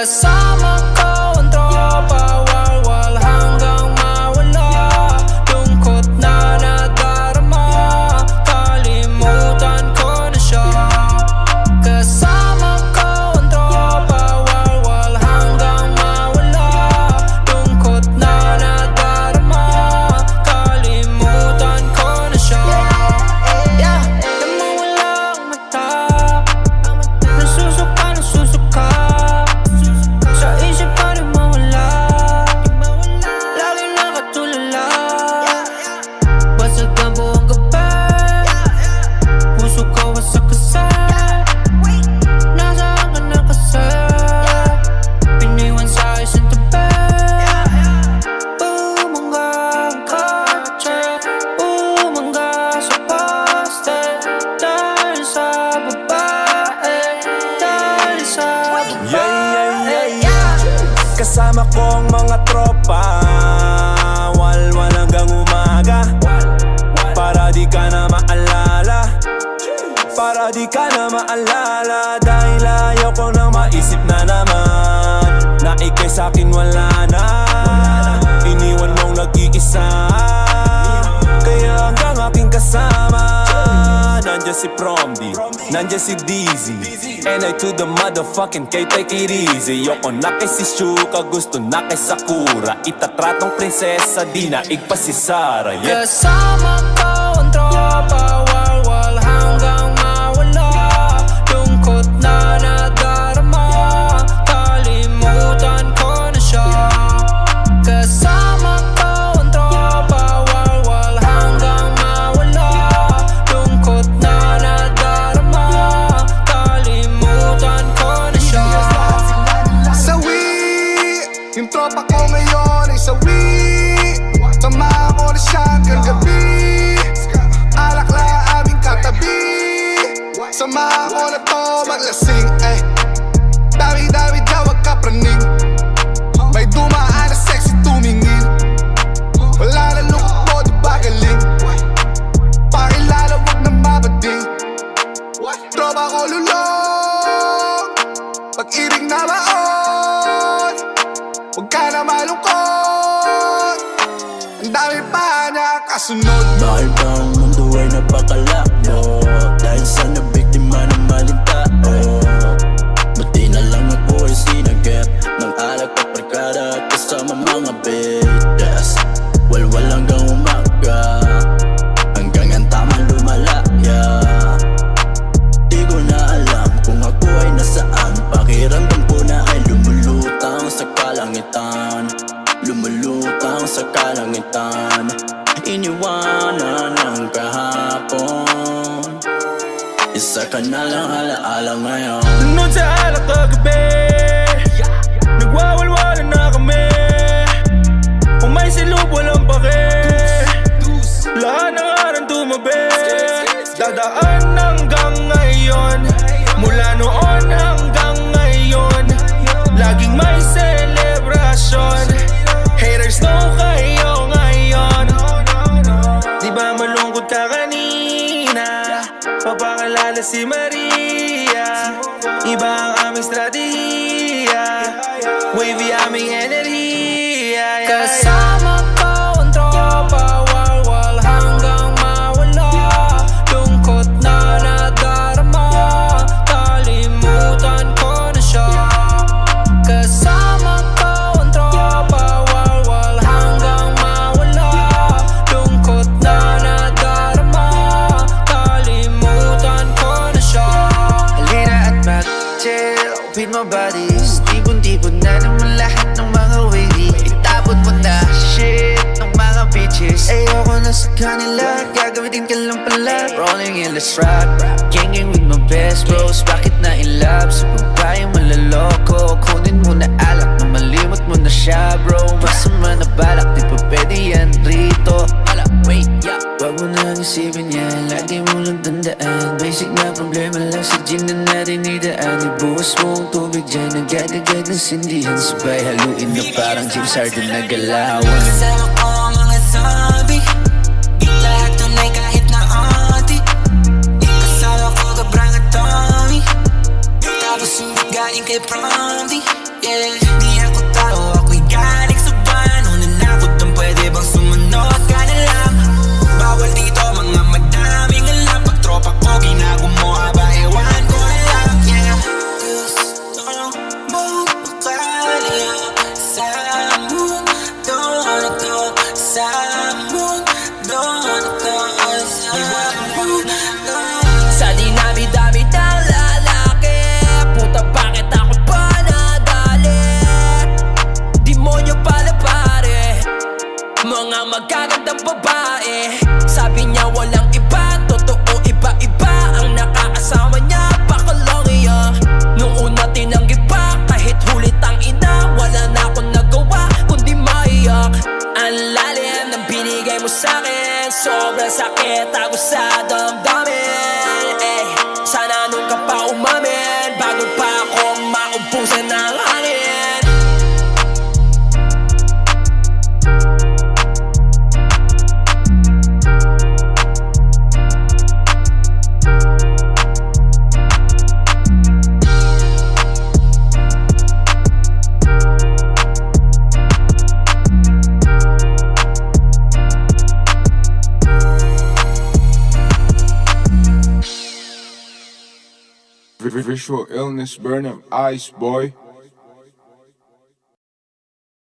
Kasama ko Kasama ko ang mga tropa. Walwal hanggang umaga. Para di ka na maalala. Para di ka na maalala. Dahil ayaw ko nang maisip na naman Na ikay sa'kin wala na. Iniwan mong nag-iisa Nandiyan si Promdi Nandiyan si Dizzy And I to the motherfucking K take it easy. Yoko na kay si Shuka Gusto na kay Sakura. Itatratong prinsesa Di na igpa si Sarah yeah. Kasama ko ang tropa Walwal Yung tropa ko ngayon ay sawi. Sama ko na siya hanggang gabi Alak lang ang aming katabi. Sama ko na to maglasing eh. Dami-dami daw magkapraning. May dumaan na sexy tumingin. Wala na lungkot mo di ba galing? Pakilala wag na mabading. Tropa ko lulong. Pag-ibig na Huwag ka na malungkot. Ang dami pa na kasunod. Dahil ba ang mundo ay napakalabo sa kalangitan Iniwanan ng kahapon. Isa ka na lang alaala ngayon. Noon sa alak kagabi Nagwawalwala na kami. Kung may silub walang pake. Lahat ng araw tumabi. Dadaan hanggang ngayon. Mula noon hanggang ngayon. Laging may celebration Papakilala si Maria Iba ang aming strategiya Wavy aming enerhiya. Kasama Open my bodies Tipon-tipon na naman lahat ng mga wavy Itapon mo na shit ng mga bitches. Ayoko na sa kanila Gagamitin ka lang pala. Rolling in the strap Ganging with my best bros. Bakit na in love? Sa babae malaloko. Kunin mo na alak Na malimot mo na siya bro. Masama na balak Di pa pwede yan rito. Hala, wait, yeah. Wag mo nang isipin yan Lagi mo lang tandaan. Basic na problema lang sa gin na natin idaan Ibuhos mo ang tubig dyan Agad-agad ng sindihan Sabay haluin na parang James Harden na galawan Kasama ko ang mga zombie Lahat tunay kahit na auntie Kasama ko at Tommy. Tapos galing kay Promdi Yeah. Magandang Visual illness, burn them eyes, boy.